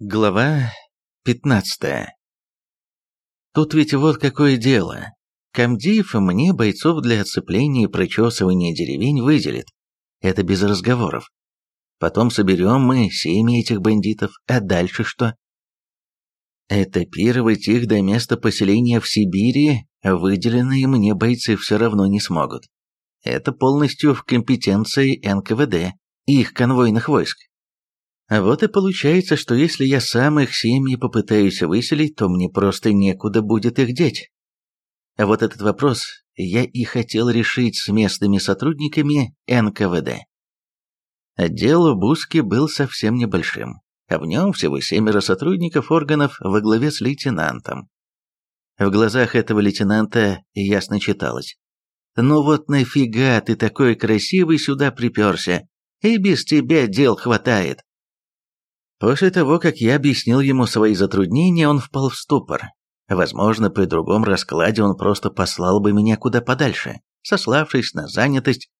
Глава 15 Тут ведь вот какое дело. Камдиев мне бойцов для оцепления и прочесывания деревень выделит. Это без разговоров. Потом соберем мы семьи этих бандитов, а дальше что? Этапировать их до места поселения в Сибири выделенные мне бойцы все равно не смогут. Это полностью в компетенции НКВД и их конвойных войск. А вот и получается, что если я сам их семьи попытаюсь выселить, то мне просто некуда будет их деть. А вот этот вопрос я и хотел решить с местными сотрудниками НКВД. Отдел в Буске был совсем небольшим, а в нем всего семеро сотрудников органов во главе с лейтенантом. В глазах этого лейтенанта ясно читалось. «Ну вот нафига ты такой красивый сюда приперся? И без тебя дел хватает». После того, как я объяснил ему свои затруднения, он впал в ступор. Возможно, при другом раскладе он просто послал бы меня куда подальше, сославшись на занятость,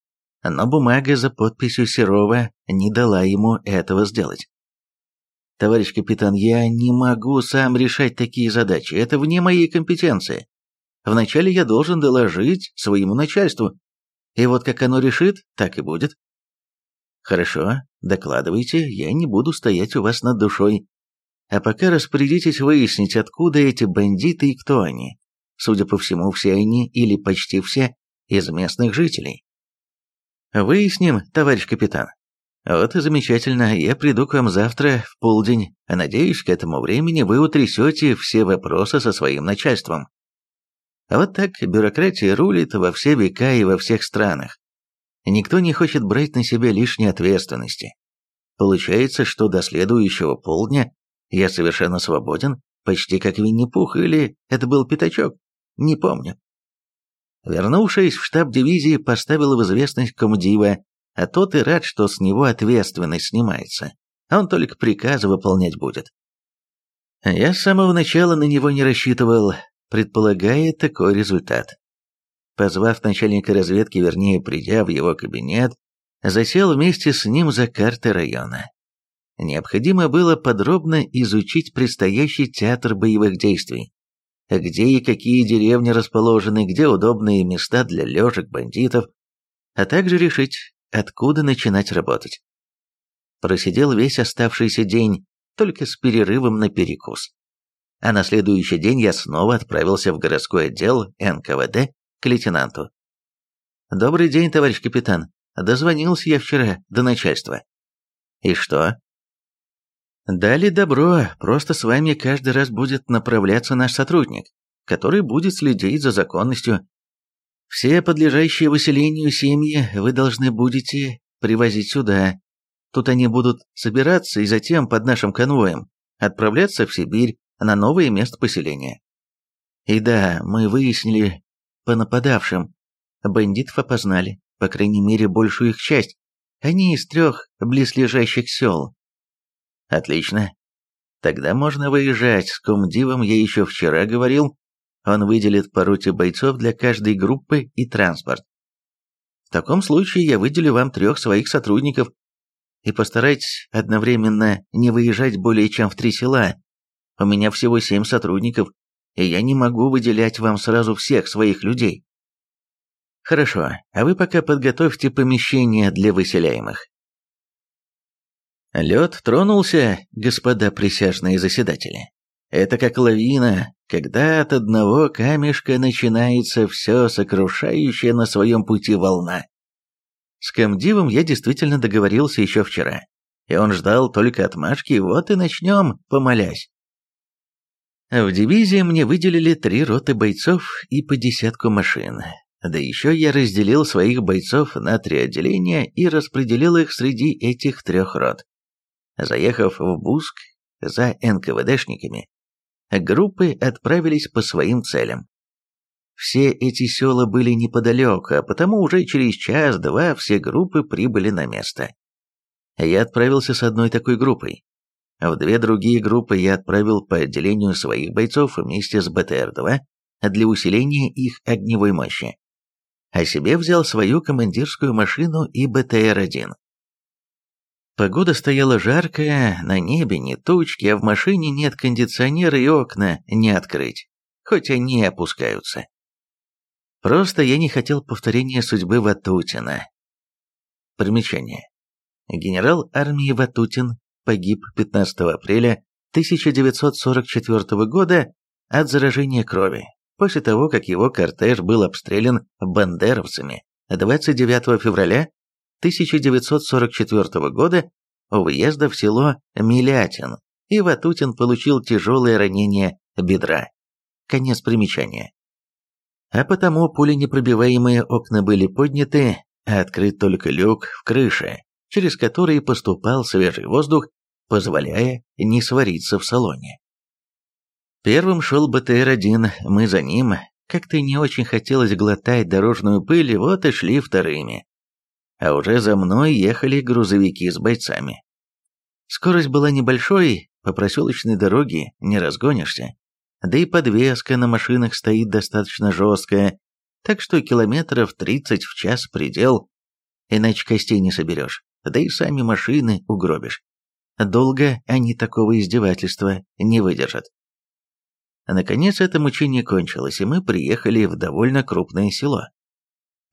но бумага за подписью Серова не дала ему этого сделать. «Товарищ капитан, я не могу сам решать такие задачи, это вне моей компетенции. Вначале я должен доложить своему начальству, и вот как оно решит, так и будет». «Хорошо, докладывайте, я не буду стоять у вас над душой. А пока распорядитесь выяснить, откуда эти бандиты и кто они. Судя по всему, все они, или почти все, из местных жителей». «Выясним, товарищ капитан». «Вот и замечательно, я приду к вам завтра в полдень, а надеюсь, к этому времени вы утрясете все вопросы со своим начальством». Вот так бюрократия рулит во все века и во всех странах. Никто не хочет брать на себя лишней ответственности. Получается, что до следующего полдня я совершенно свободен, почти как Винни-Пух, или это был Пятачок, не помню. Вернувшись в штаб дивизии, поставил в известность комдива, а тот и рад, что с него ответственность снимается. Он только приказы выполнять будет. Я с самого начала на него не рассчитывал, предполагая такой результат. Позвав начальника разведки, вернее, придя в его кабинет, засел вместе с ним за карты района. Необходимо было подробно изучить предстоящий театр боевых действий. Где и какие деревни расположены, где удобные места для лёжек бандитов, а также решить, откуда начинать работать. Просидел весь оставшийся день, только с перерывом на перекус. А на следующий день я снова отправился в городской отдел НКВД к лейтенанту. «Добрый день, товарищ капитан. Дозвонился я вчера до начальства». «И что?» «Дали добро, просто с вами каждый раз будет направляться наш сотрудник, который будет следить за законностью. Все подлежащие выселению семьи вы должны будете привозить сюда. Тут они будут собираться и затем под нашим конвоем отправляться в Сибирь на новое место поселения. И да, мы выяснили, по нападавшим. Бандитов опознали, по крайней мере, большую их часть. Они из трех близлежащих сел. Отлично. Тогда можно выезжать. С комдивом я еще вчера говорил. Он выделит по роте бойцов для каждой группы и транспорт. В таком случае я выделю вам трех своих сотрудников и постарайтесь одновременно не выезжать более чем в три села. У меня всего семь сотрудников, и я не могу выделять вам сразу всех своих людей. Хорошо, а вы пока подготовьте помещение для выселяемых. Лед тронулся, господа присяжные заседатели. Это как лавина, когда от одного камешка начинается все сокрушающее на своем пути волна. С комдивом я действительно договорился еще вчера, и он ждал только отмашки, вот и начнем, помолясь. В дивизии мне выделили три роты бойцов и по десятку машин. Да еще я разделил своих бойцов на три отделения и распределил их среди этих трех рот. Заехав в Буск за НКВДшниками, группы отправились по своим целям. Все эти села были неподалеку, а потому уже через час-два все группы прибыли на место. Я отправился с одной такой группой, в две другие группы я отправил по отделению своих бойцов вместе с БТР-2 для усиления их огневой мощи. А себе взял свою командирскую машину и БТР-1. Погода стояла жаркая, на небе не тучки, а в машине нет кондиционера и окна не открыть, хоть они опускаются. Просто я не хотел повторения судьбы Ватутина. Примечание. Генерал армии Ватутин погиб 15 апреля 1944 года от заражения крови, после того, как его кортеж был обстрелян бандеровцами 29 февраля 1944 года у въезда в село Милятин, и Ватутин получил тяжелое ранение бедра. Конец примечания. А потому пуленепробиваемые окна были подняты, а открыт только люк в крыше, через который поступал свежий воздух, позволяя не свариться в салоне. Первым шел БТР-1, мы за ним. Как-то не очень хотелось глотать дорожную пыль, вот и шли вторыми а уже за мной ехали грузовики с бойцами. Скорость была небольшой, по проселочной дороге не разгонишься, да и подвеска на машинах стоит достаточно жесткая, так что километров 30 в час предел, иначе костей не соберешь, да и сами машины угробишь. Долго они такого издевательства не выдержат. Наконец это мучение кончилось, и мы приехали в довольно крупное село.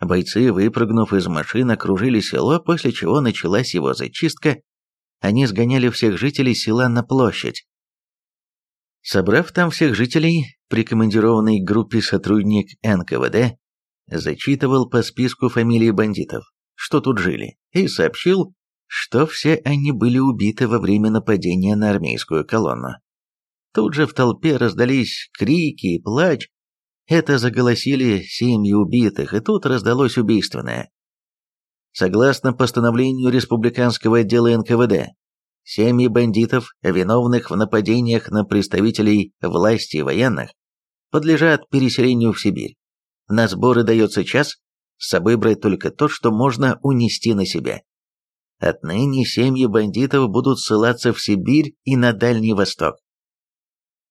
Бойцы, выпрыгнув из машин, окружили село, после чего началась его зачистка. Они сгоняли всех жителей села на площадь. Собрав там всех жителей, прикомандированный к группе сотрудник НКВД зачитывал по списку фамилии бандитов, что тут жили, и сообщил, что все они были убиты во время нападения на армейскую колонну. Тут же в толпе раздались крики и плач, это заголосили семьи убитых, и тут раздалось убийственное. Согласно постановлению Республиканского отдела НКВД, семьи бандитов, виновных в нападениях на представителей власти и военных, подлежат переселению в Сибирь. На сборы дается час, с собой брать только то, что можно унести на себя. Отныне семьи бандитов будут ссылаться в Сибирь и на Дальний Восток.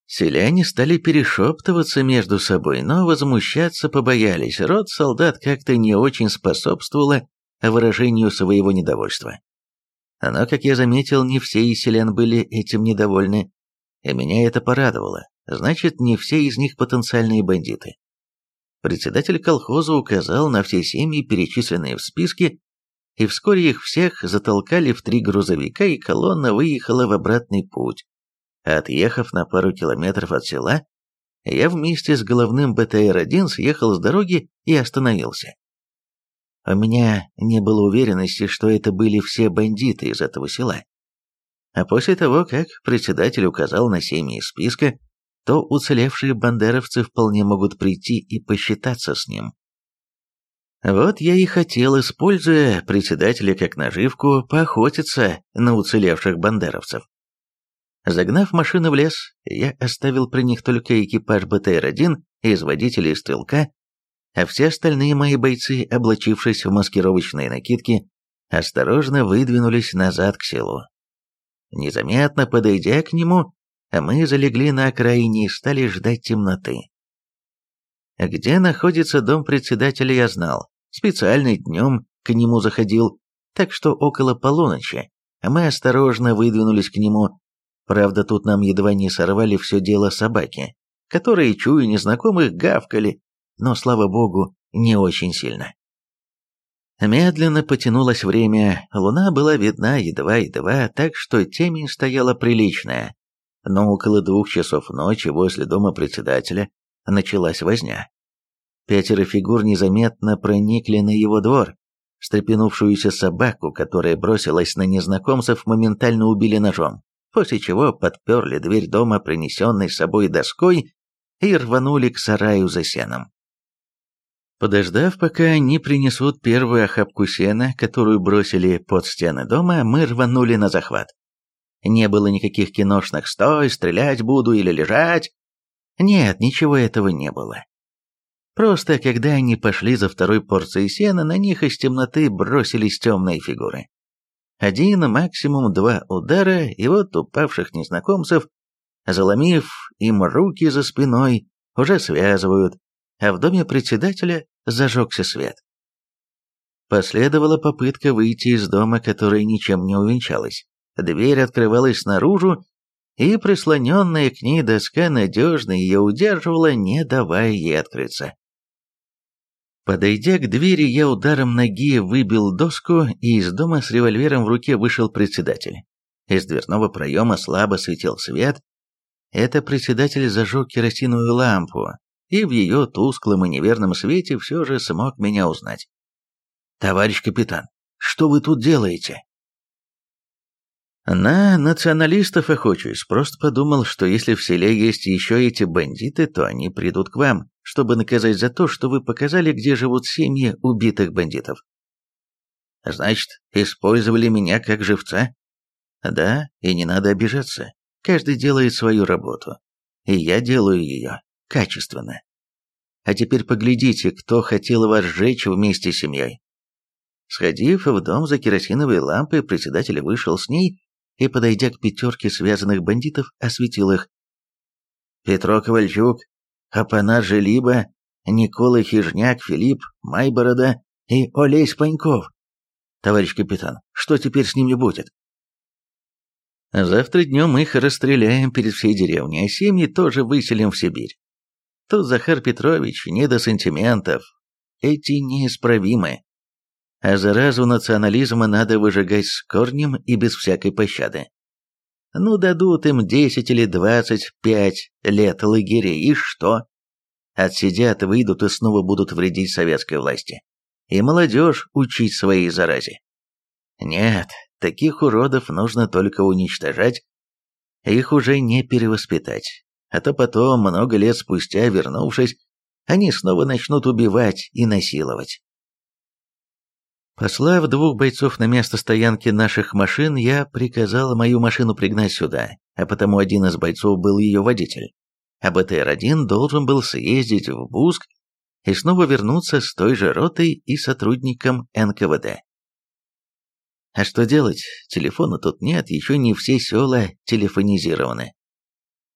Селяне стали перешептываться между собой, но возмущаться побоялись. Род солдат как-то не очень способствовало выражению своего недовольства. Но, как я заметил, не все из селян были этим недовольны, и меня это порадовало. Значит, не все из них потенциальные бандиты. Председатель колхоза указал на все семьи, перечисленные в списке, и вскоре их всех затолкали в три грузовика, и колонна выехала в обратный путь. Отъехав на пару километров от села, я вместе с головным БТР-1 съехал с дороги и остановился. У меня не было уверенности, что это были все бандиты из этого села. А после того, как председатель указал на семьи из списка, то уцелевшие бандеровцы вполне могут прийти и посчитаться с ним. Вот я и хотел, используя председателя как наживку, поохотиться на уцелевших бандеровцев. Загнав машину в лес, я оставил при них только экипаж БТР-1 из водителя и стрелка, а все остальные мои бойцы, облачившись в маскировочные накидки, осторожно выдвинулись назад к селу. Незаметно подойдя к нему, мы залегли на окраине и стали ждать темноты. Где находится дом председателя, я знал. Специально днем к нему заходил, так что около полуночи мы осторожно выдвинулись к нему, Правда, тут нам едва не сорвали все дело собаки, которые, чуя незнакомых, гавкали, но, слава богу, не очень сильно. Медленно потянулось время, луна была видна едва-едва, так что темень стояла приличная. Но около двух часов ночи возле дома председателя началась возня. Пятеро фигур незаметно проникли на его двор. Встрепенувшуюся собаку, которая бросилась на незнакомцев, моментально убили ножом после чего подперли дверь дома, принесенной с собой доской, и рванули к сараю за сеном. Подождав, пока они принесут первую охапку сена, которую бросили под стены дома, мы рванули на захват. Не было никаких киношных «стой, стрелять буду» или «лежать». Нет, ничего этого не было. Просто когда они пошли за второй порцией сена, на них из темноты бросились темные фигуры. Один, максимум два удара, и вот упавших незнакомцев, заломив им руки за спиной, уже связывают, а в доме председателя зажегся свет. Последовала попытка выйти из дома, которая ничем не увенчалась. Дверь открывалась наружу, и прислоненная к ней доска надежно ее удерживала, не давая ей открыться. Подойдя к двери, я ударом ноги выбил доску, и из дома с револьвером в руке вышел председатель. Из дверного проема слабо светил свет. Это председатель зажег керосиновую лампу, и в ее тусклом и неверном свете все же смог меня узнать. «Товарищ капитан, что вы тут делаете?» На националистов охочусь, просто подумал, что если в селе есть еще эти бандиты, то они придут к вам, чтобы наказать за то, что вы показали, где живут семьи убитых бандитов. Значит, использовали меня как живца? Да, и не надо обижаться. Каждый делает свою работу. И я делаю ее качественно. А теперь поглядите, кто хотел вас сжечь вместе с семьей. Сходив в дом за керосиновой лампой, председатель вышел с ней и, подойдя к пятерке связанных бандитов, осветил их. Петро Ковальчук, Апанас Желиба, Никола Хижняк, Филипп Майборода и Олесь Паньков. Товарищ капитан, что теперь с ними будет? Завтра днем их расстреляем перед всей деревней, а семьи тоже выселим в Сибирь. Тут Захар Петрович не до сантиментов. Эти неисправимы а заразу национализма надо выжигать с корнем и без всякой пощады. Ну, дадут им 10 или 25 лет лагерей, и что? Отсидят, выйдут и снова будут вредить советской власти. И молодежь учить своей заразе. Нет, таких уродов нужно только уничтожать, их уже не перевоспитать. А то потом, много лет спустя, вернувшись, они снова начнут убивать и насиловать. Послав двух бойцов на место стоянки наших машин, я приказал мою машину пригнать сюда, а потому один из бойцов был ее водитель. А БТР-1 должен был съездить в Буск и снова вернуться с той же ротой и сотрудником НКВД. А что делать? Телефона тут нет, еще не все села телефонизированы.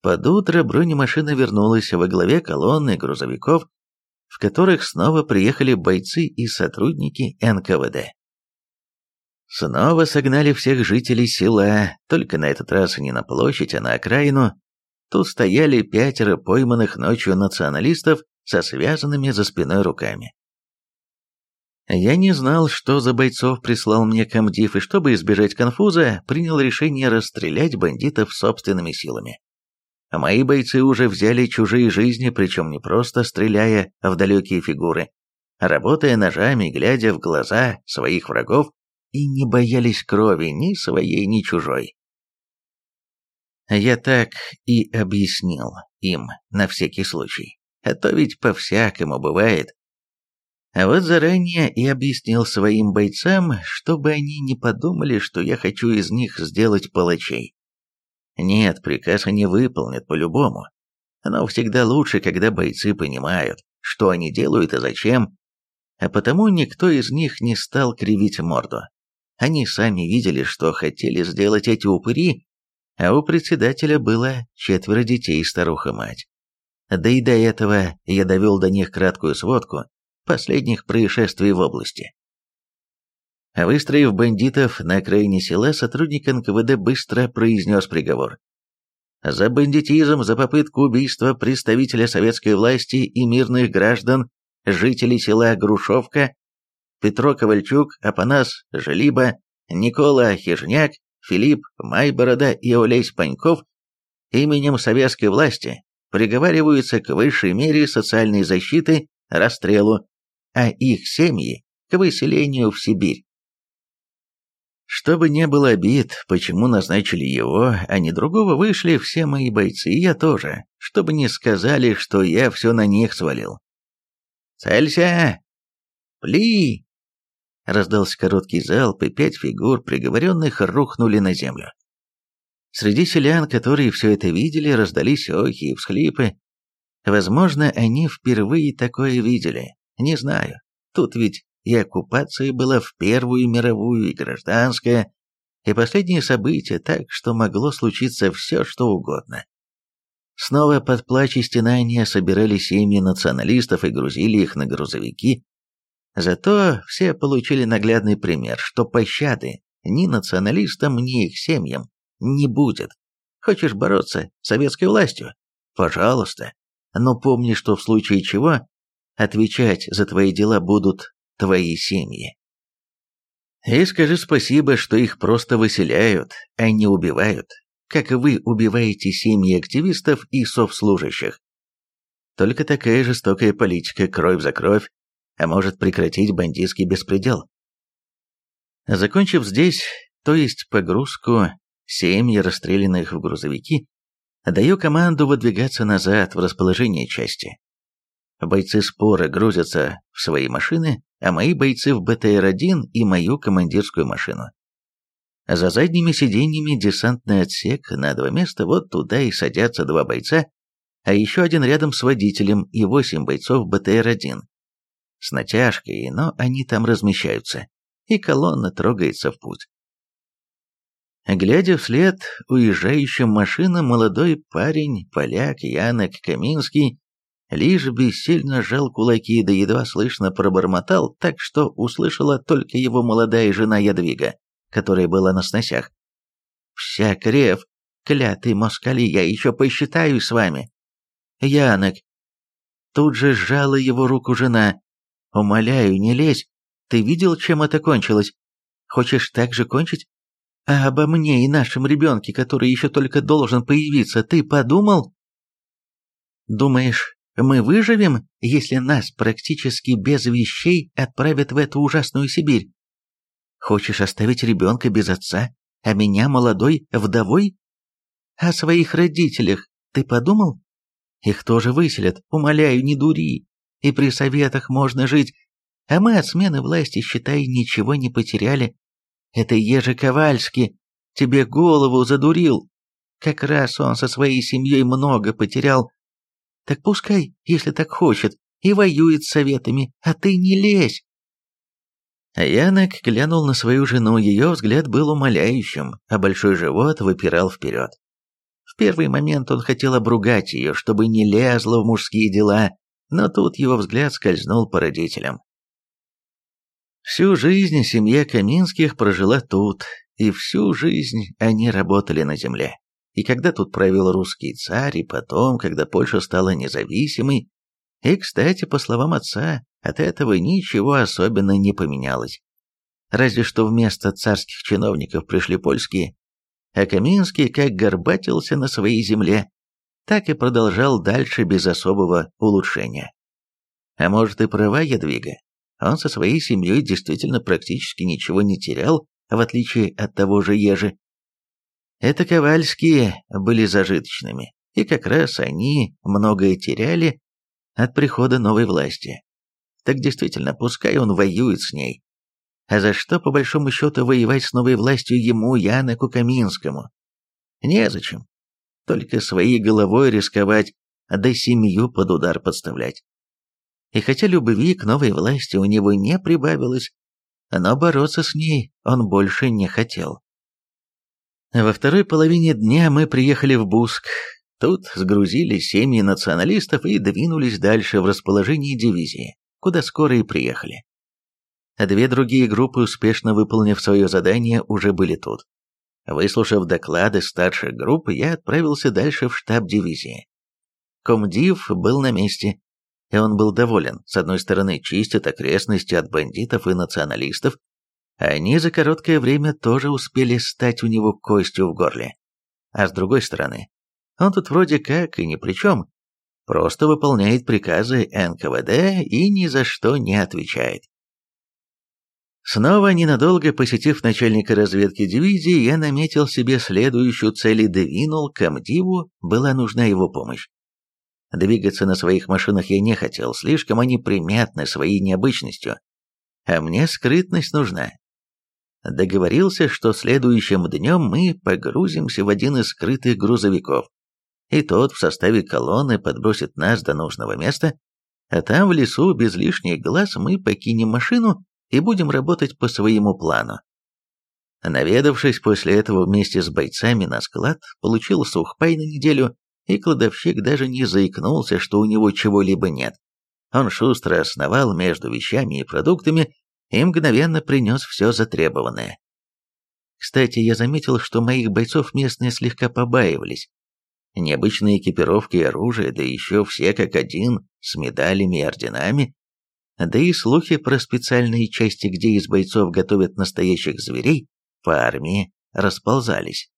Под утро бронемашина вернулась во главе колонны грузовиков в которых снова приехали бойцы и сотрудники НКВД. Снова согнали всех жителей села, только на этот раз не на площадь, а на окраину. Тут стояли пятеро пойманных ночью националистов со связанными за спиной руками. Я не знал, что за бойцов прислал мне комдив, и чтобы избежать конфуза, принял решение расстрелять бандитов собственными силами. Мои бойцы уже взяли чужие жизни, причем не просто стреляя в далекие фигуры, а работая ножами, глядя в глаза своих врагов, и не боялись крови ни своей, ни чужой. Я так и объяснил им на всякий случай, а то ведь по-всякому бывает. А вот заранее и объяснил своим бойцам, чтобы они не подумали, что я хочу из них сделать палачей. Нет, приказ они выполнят по-любому. Но всегда лучше, когда бойцы понимают, что они делают и зачем, а потому никто из них не стал кривить морду. Они сами видели, что хотели сделать эти упыри, а у председателя было четверо детей и старуха-мать. Да и до этого я довел до них краткую сводку последних происшествий в области. Выстроив бандитов на окраине села, сотрудник НКВД быстро произнес приговор. За бандитизм, за попытку убийства представителя советской власти и мирных граждан, жителей села Грушевка, Петро Ковальчук, Апанас Желиба, Никола Хижняк, Филипп Майборода и Олесь Паньков именем советской власти приговариваются к высшей мере социальной защиты, расстрелу, а их семьи – к выселению в Сибирь. Чтобы не было обид, почему назначили его, а не другого, вышли все мои бойцы, и я тоже, чтобы не сказали, что я все на них свалил. «Целься! Пли!» Раздался короткий залп, и пять фигур приговоренных рухнули на землю. Среди селян, которые все это видели, раздались охи и всхлипы. Возможно, они впервые такое видели, не знаю. Тут ведь и оккупация была в Первую мировую, и гражданская, и последние события, так что могло случиться все, что угодно. Снова под плач и стенания собирали семьи националистов и грузили их на грузовики. Зато все получили наглядный пример, что пощады ни националистам, ни их семьям не будет. Хочешь бороться с советской властью? Пожалуйста. Но помни, что в случае чего отвечать за твои дела будут твои семьи. И скажи спасибо, что их просто выселяют, а не убивают, как вы убиваете семьи активистов и совслужащих. Только такая жестокая политика, кровь за кровь, а может прекратить бандитский беспредел. Закончив здесь, то есть погрузку семьи расстрелянных в грузовики, даю команду выдвигаться назад в расположение части. Бойцы спора грузятся в свои машины, а мои бойцы в БТР-1 и мою командирскую машину. За задними сиденьями десантный отсек на два места, вот туда и садятся два бойца, а еще один рядом с водителем и восемь бойцов БТР-1. С натяжкой, но они там размещаются, и колонна трогается в путь. Глядя вслед уезжающим машинам, молодой парень, поляк Янок Каминский, лишь бессильно сжал кулаки, да едва слышно пробормотал, так что услышала только его молодая жена Ядвига, которая была на сносях. «Вся крев, клятый москали, я еще посчитаю с вами!» «Янок!» Тут же сжала его руку жена. «Умоляю, не лезь, ты видел, чем это кончилось? Хочешь так же кончить? А обо мне и нашем ребенке, который еще только должен появиться, ты подумал?» «Думаешь, мы выживем, если нас практически без вещей отправят в эту ужасную Сибирь. Хочешь оставить ребенка без отца, а меня молодой вдовой? О своих родителях ты подумал? Их тоже выселят, умоляю, не дури. И при советах можно жить. А мы от смены власти, считай, ничего не потеряли. Это Ежи Ковальский тебе голову задурил. Как раз он со своей семьей много потерял, так пускай, если так хочет, и воюет с советами, а ты не лезь. Янок глянул на свою жену, ее взгляд был умоляющим, а большой живот выпирал вперед. В первый момент он хотел обругать ее, чтобы не лезла в мужские дела, но тут его взгляд скользнул по родителям. Всю жизнь семья Каминских прожила тут, и всю жизнь они работали на земле. И когда тут правил русский царь, и потом, когда Польша стала независимой, и, кстати, по словам отца, от этого ничего особенно не поменялось. Разве что вместо царских чиновников пришли польские, а Каминский как горбатился на своей земле, так и продолжал дальше без особого улучшения. А может и права Ядвига, он со своей семьей действительно практически ничего не терял, в отличие от того же Ежи. Это Ковальские были зажиточными, и как раз они многое теряли от прихода новой власти. Так действительно, пускай он воюет с ней. А за что, по большому счету, воевать с новой властью ему, Яноку Каминскому? Незачем. Только своей головой рисковать, да семью под удар подставлять. И хотя любви к новой власти у него не прибавилось, но бороться с ней он больше не хотел. Во второй половине дня мы приехали в Буск. Тут сгрузили семьи националистов и двинулись дальше в расположении дивизии, куда скоро и приехали. Две другие группы, успешно выполнив свое задание, уже были тут. Выслушав доклады старших групп, я отправился дальше в штаб дивизии. Комдив был на месте, и он был доволен. С одной стороны, чистят окрестности от бандитов и националистов, они за короткое время тоже успели стать у него костью в горле. А с другой стороны, он тут вроде как и ни при чем, просто выполняет приказы НКВД и ни за что не отвечает. Снова ненадолго посетив начальника разведки дивизии, я наметил себе следующую цель и двинул к была нужна его помощь. Двигаться на своих машинах я не хотел, слишком они приметны своей необычностью. А мне скрытность нужна, договорился, что следующим днем мы погрузимся в один из скрытых грузовиков, и тот в составе колонны подбросит нас до нужного места, а там в лесу без лишних глаз мы покинем машину и будем работать по своему плану. Наведавшись после этого вместе с бойцами на склад, получил сухпай на неделю, и кладовщик даже не заикнулся, что у него чего-либо нет. Он шустро основал между вещами и продуктами и мгновенно принес все затребованное. Кстати, я заметил, что моих бойцов местные слегка побаивались. Необычные экипировки и оружие, да еще все как один, с медалями и орденами. Да и слухи про специальные части, где из бойцов готовят настоящих зверей, по армии расползались.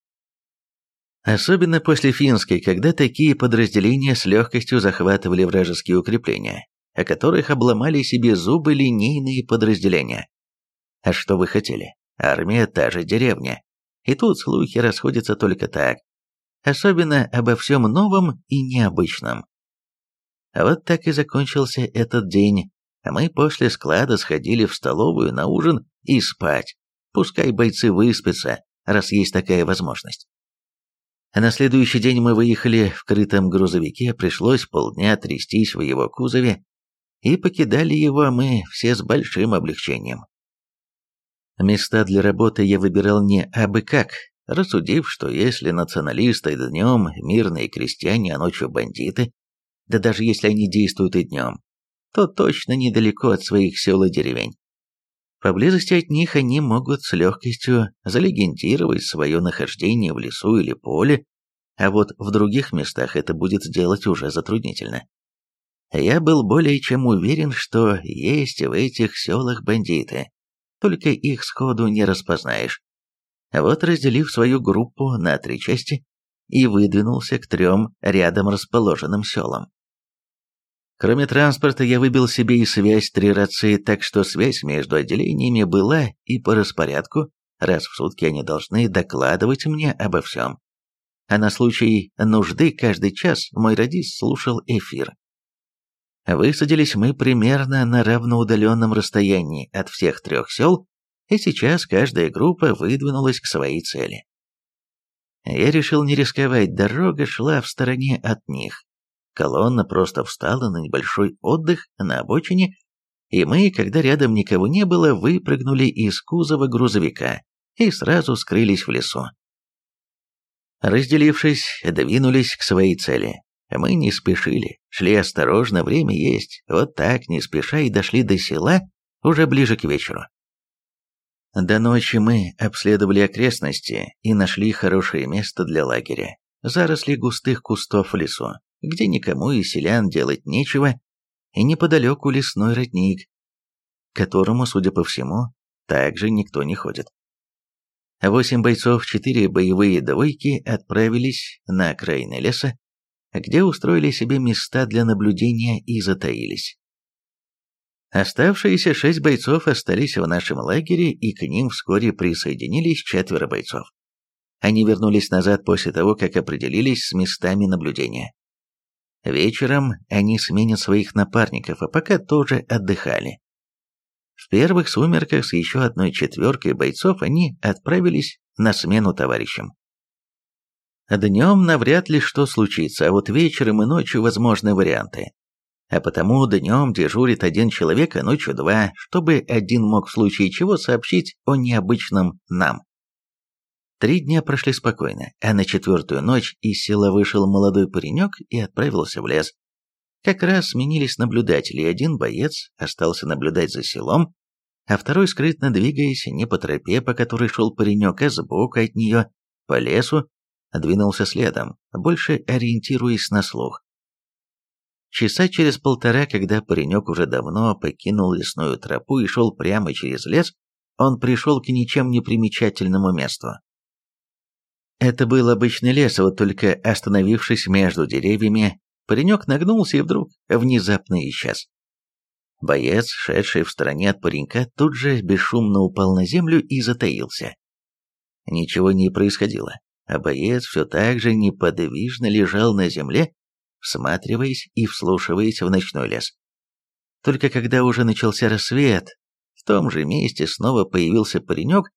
Особенно после финской, когда такие подразделения с легкостью захватывали вражеские укрепления, о которых обломали себе зубы линейные подразделения. А что вы хотели? Армия та же деревня. И тут слухи расходятся только так. Особенно обо всем новом и необычном. А вот так и закончился этот день. Мы после склада сходили в столовую на ужин и спать. Пускай бойцы выспятся, раз есть такая возможность. А на следующий день мы выехали в крытом грузовике, пришлось полдня трястись в его кузове, и покидали его мы все с большим облегчением. Места для работы я выбирал не абы как, рассудив, что если националисты днем мирные крестьяне, а ночью бандиты, да даже если они действуют и днем, то точно недалеко от своих сел и деревень. Поблизости от них они могут с легкостью залегендировать свое нахождение в лесу или поле, а вот в других местах это будет сделать уже затруднительно. Я был более чем уверен, что есть в этих селах бандиты, только их сходу не распознаешь. Вот разделив свою группу на три части и выдвинулся к трем рядом расположенным селам. Кроме транспорта, я выбил себе и связь три рации, так что связь между отделениями была и по распорядку, раз в сутки они должны докладывать мне обо всем. А на случай нужды каждый час мой радист слушал эфир. Высадились мы примерно на равноудаленном расстоянии от всех трех сел, и сейчас каждая группа выдвинулась к своей цели. Я решил не рисковать, дорога шла в стороне от них. Колонна просто встала на небольшой отдых на обочине, и мы, когда рядом никого не было, выпрыгнули из кузова грузовика и сразу скрылись в лесу. Разделившись, двинулись к своей цели. Мы не спешили, шли осторожно, время есть, вот так, не спеша, и дошли до села уже ближе к вечеру. До ночи мы обследовали окрестности и нашли хорошее место для лагеря. Заросли густых кустов в лесу где никому из селян делать нечего, и неподалеку лесной родник, которому, судя по всему, также никто не ходит. Восемь бойцов, четыре боевые двойки отправились на окраины леса, где устроили себе места для наблюдения и затаились. Оставшиеся шесть бойцов остались в нашем лагере, и к ним вскоре присоединились четверо бойцов. Они вернулись назад после того, как определились с местами наблюдения. Вечером они сменят своих напарников, а пока тоже отдыхали. В первых сумерках с еще одной четверкой бойцов они отправились на смену товарищам. Днем навряд ли что случится, а вот вечером и ночью возможны варианты. А потому днем дежурит один человек, а ночью два, чтобы один мог в случае чего сообщить о необычном нам. Три дня прошли спокойно, а на четвертую ночь из села вышел молодой паренек и отправился в лес. Как раз сменились наблюдатели, один боец остался наблюдать за селом, а второй, скрытно двигаясь не по тропе, по которой шел паренек, а сбоку от нее, по лесу, двинулся следом, больше ориентируясь на слух. Часа через полтора, когда паренек уже давно покинул лесную тропу и шел прямо через лес, он пришел к ничем не примечательному месту. Это был обычный лес, вот только остановившись между деревьями, паренек нагнулся и вдруг внезапно исчез. Боец, шедший в стороне от паренька, тут же бесшумно упал на землю и затаился. Ничего не происходило, а боец все так же неподвижно лежал на земле, всматриваясь и вслушиваясь в ночной лес. Только когда уже начался рассвет, в том же месте снова появился паренек,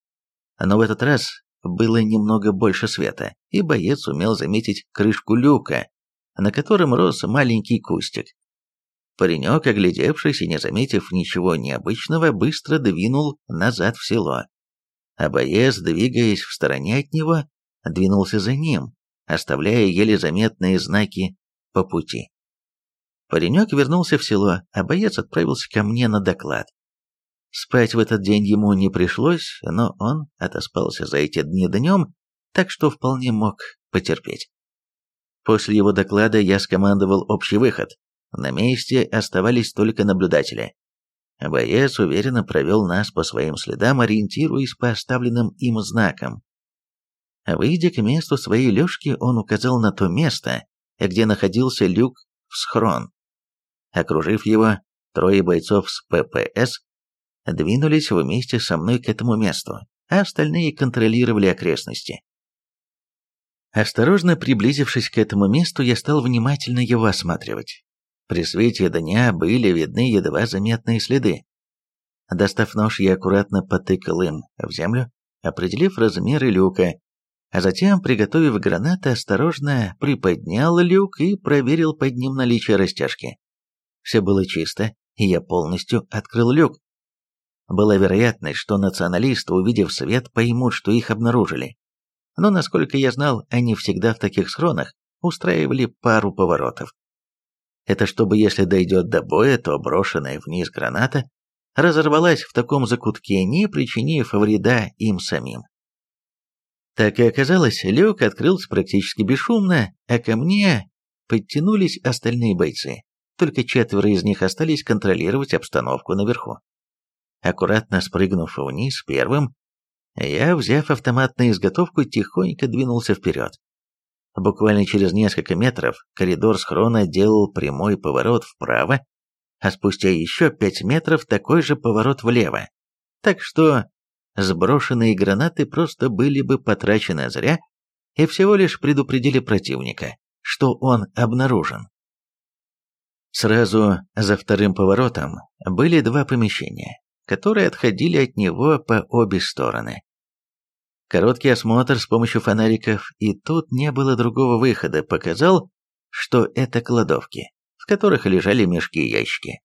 но в этот раз было немного больше света, и боец умел заметить крышку люка, на котором рос маленький кустик. Паренек, оглядевшись и не заметив ничего необычного, быстро двинул назад в село. А боец, двигаясь в стороне от него, двинулся за ним, оставляя еле заметные знаки по пути. Паренек вернулся в село, а боец отправился ко мне на доклад. Спать в этот день ему не пришлось, но он отоспался за эти дни днем, так что вполне мог потерпеть. После его доклада я скомандовал общий выход. На месте оставались только наблюдатели. Боец уверенно провел нас по своим следам, ориентируясь по оставленным им знакам. Выйдя к месту своей лёжки, он указал на то место, где находился люк в схрон. Окружив его, трое бойцов с ППС двинулись вместе со мной к этому месту, а остальные контролировали окрестности. Осторожно приблизившись к этому месту, я стал внимательно его осматривать. При свете дня были видны едва заметные следы. Достав нож, я аккуратно потыкал им в землю, определив размеры люка, а затем, приготовив гранаты, осторожно приподнял люк и проверил под ним наличие растяжки. Все было чисто, и я полностью открыл люк. Была вероятность, что националисты, увидев свет, поймут, что их обнаружили. Но, насколько я знал, они всегда в таких схронах устраивали пару поворотов. Это чтобы, если дойдет до боя, то брошенная вниз граната разорвалась в таком закутке, не причинив вреда им самим. Так и оказалось, люк открылся практически бесшумно, а ко мне подтянулись остальные бойцы. Только четверо из них остались контролировать обстановку наверху. Аккуратно спрыгнув вниз первым, я, взяв автомат на изготовку, тихонько двинулся вперед. Буквально через несколько метров коридор схрона делал прямой поворот вправо, а спустя еще пять метров такой же поворот влево. Так что сброшенные гранаты просто были бы потрачены зря и всего лишь предупредили противника, что он обнаружен. Сразу за вторым поворотом были два помещения, которые отходили от него по обе стороны. Короткий осмотр с помощью фонариков, и тут не было другого выхода, показал, что это кладовки, в которых лежали мешки и ящики.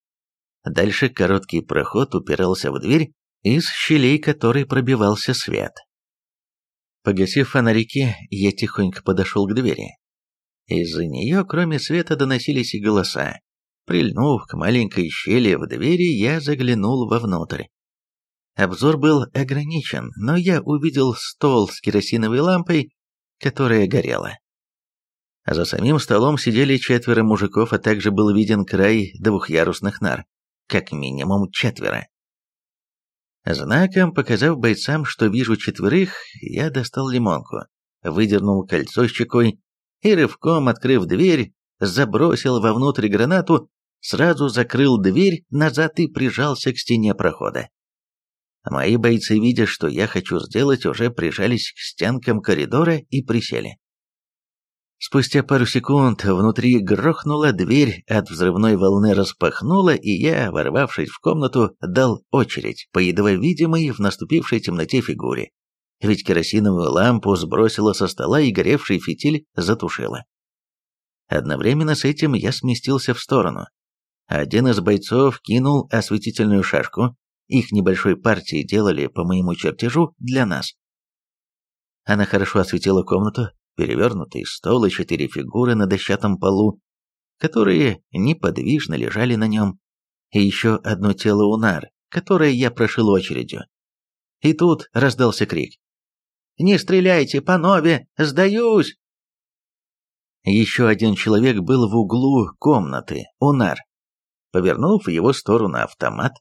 Дальше короткий проход упирался в дверь, из щелей которой пробивался свет. Погасив фонарики, я тихонько подошел к двери. Из-за нее, кроме света, доносились и голоса. Прильнув к маленькой щели в двери, я заглянул вовнутрь. Обзор был ограничен, но я увидел стол с керосиновой лампой, которая горела. За самим столом сидели четверо мужиков, а также был виден край двухъярусных нар. Как минимум четверо. Знаком, показав бойцам, что вижу четверых, я достал лимонку, выдернул кольцо щекой и, рывком открыв дверь, забросил вовнутрь гранату сразу закрыл дверь назад и прижался к стене прохода. Мои бойцы, видя, что я хочу сделать, уже прижались к стенкам коридора и присели. Спустя пару секунд внутри грохнула, дверь от взрывной волны распахнула, и я, ворвавшись в комнату, дал очередь по едва видимой в наступившей темноте фигуре. Ведь керосиновую лампу сбросила со стола и горевший фитиль затушила. Одновременно с этим я сместился в сторону, один из бойцов кинул осветительную шашку, их небольшой партии делали по моему чертежу для нас. Она хорошо осветила комнату, перевернутый стол и четыре фигуры на дощатом полу, которые неподвижно лежали на нем, и еще одно тело Унар, которое я прошил очередью. И тут раздался крик. «Не стреляйте, панове! Сдаюсь!» Еще один человек был в углу комнаты, Унар повернув в его сторону автомат,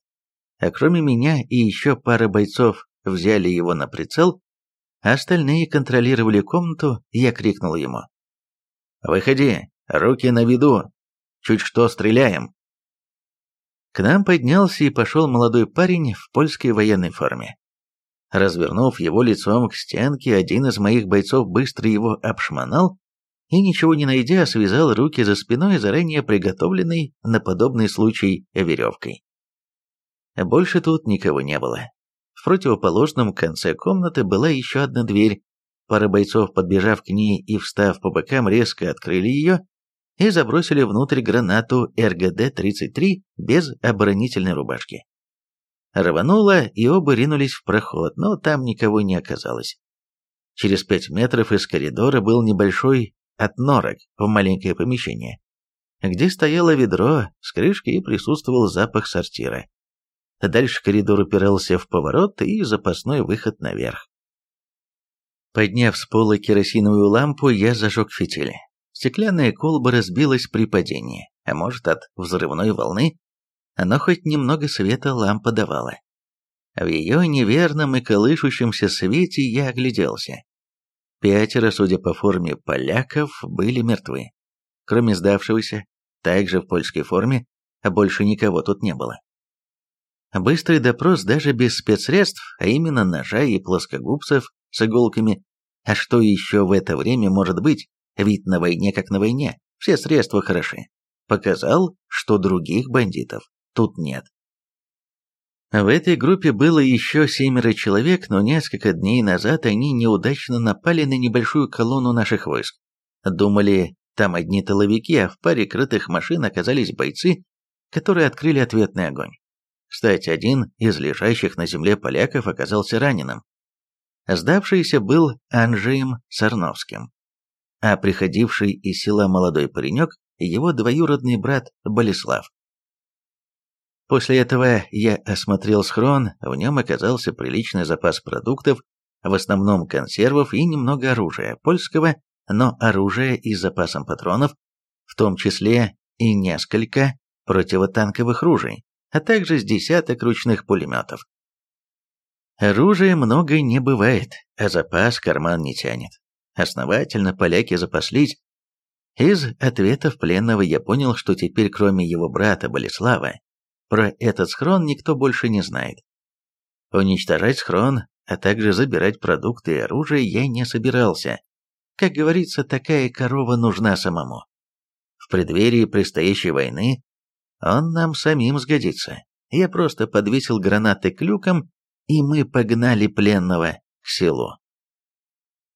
а кроме меня и еще пара бойцов взяли его на прицел, остальные контролировали комнату, я крикнул ему. «Выходи, руки на виду, чуть что стреляем!» К нам поднялся и пошел молодой парень в польской военной форме. Развернув его лицом к стенке, один из моих бойцов быстро его обшмонал и, ничего не найдя, связал руки за спиной заранее приготовленной на подобный случай веревкой. Больше тут никого не было. Противоположном конце комнаты была еще одна дверь. Пара бойцов, подбежав к ней и встав по бокам, резко открыли ее и забросили внутрь гранату РГД-33 без оборонительной рубашки. Рвануло, и оба ринулись в проход, но там никого не оказалось. Через пять метров из коридора был небольшой от норок в маленькое помещение, где стояло ведро с крышкой и присутствовал запах сортира. Дальше коридор упирался в поворот и запасной выход наверх. Подняв с пола керосиновую лампу, я зажег фитиль. Стеклянная колба разбилась при падении, а может от взрывной волны, но хоть немного света лампа давала. В ее неверном и колышущемся свете я огляделся. Пятеро, судя по форме поляков, были мертвы. Кроме сдавшегося, также в польской форме, а больше никого тут не было. Быстрый допрос даже без спецсредств, а именно ножа и плоскогубцев с иголками. А что еще в это время может быть? Ведь на войне как на войне, все средства хороши. Показал, что других бандитов тут нет. В этой группе было еще семеро человек, но несколько дней назад они неудачно напали на небольшую колонну наших войск. Думали, там одни тыловики, а в паре крытых машин оказались бойцы, которые открыли ответный огонь. Кстати, один из лежащих на земле поляков оказался раненым. Сдавшийся был Анжеем Сарновским, а приходивший из села молодой паренек – его двоюродный брат Болеслав. После этого я осмотрел схрон, в нем оказался приличный запас продуктов, в основном консервов и немного оружия, польского, но оружия и запасом патронов, в том числе и несколько противотанковых ружей, а также с десяток ручных пулеметов. Оружия много не бывает, а запас карман не тянет. Основательно поляки запаслись. Из ответов пленного я понял, что теперь кроме его брата Болеслава, про этот схрон никто больше не знает. Уничтожать схрон, а также забирать продукты и оружие я не собирался. Как говорится, такая корова нужна самому. В преддверии предстоящей войны он нам самим сгодится. Я просто подвесил гранаты клюком, и мы погнали пленного к селу.